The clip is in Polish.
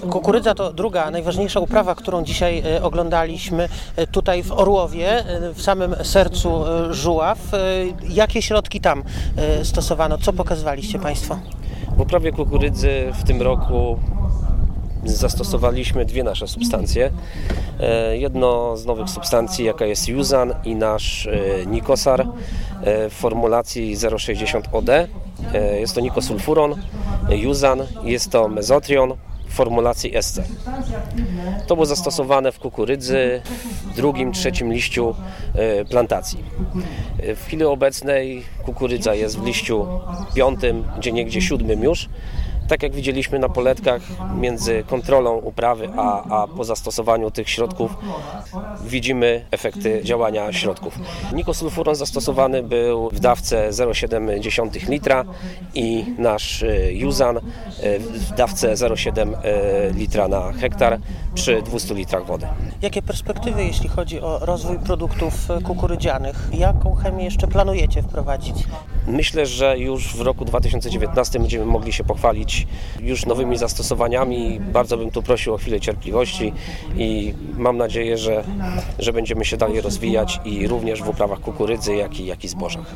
Kukurydza to druga, najważniejsza uprawa, którą dzisiaj e, oglądaliśmy e, tutaj w Orłowie, e, w samym sercu Żuław. Jakie środki tam stosowano? Co pokazywaliście Państwo? W uprawie kukurydzy w tym roku zastosowaliśmy dwie nasze substancje. Jedno z nowych substancji, jaka jest Juzan i nasz Nikosar w formulacji 060 OD. Jest to nikosulfuron, Juzan, jest to mezotrion formulacji SC. To było zastosowane w kukurydzy drugim, trzecim liściu e, plantacji. E, W chwili obecnej kukurydza jest w liściu piątym, gdzie niegdzie siódmym już. Tak jak widzieliśmy na poletkach, między kontrolą uprawy a, a po zastosowaniu tych środków widzimy efekty działania środków. Nikosulfuron zastosowany był w dawce 0,7 litra i nasz e, Juzan e, w dawce 0,7 e, litra na hektar przy 200 litrach wody. Jakie perspektywy, jeśli chodzi o rozwój produktów kukurydzianych? Jaką chemię jeszcze planujecie wprowadzić? Myślę, że już w roku 2019 będziemy mogli się pochwalić już nowymi zastosowaniami. Bardzo bym tu prosił o chwilę cierpliwości i mam nadzieję, że, że będziemy się dalej rozwijać i również w uprawach kukurydzy, jak i, jak i zbożach.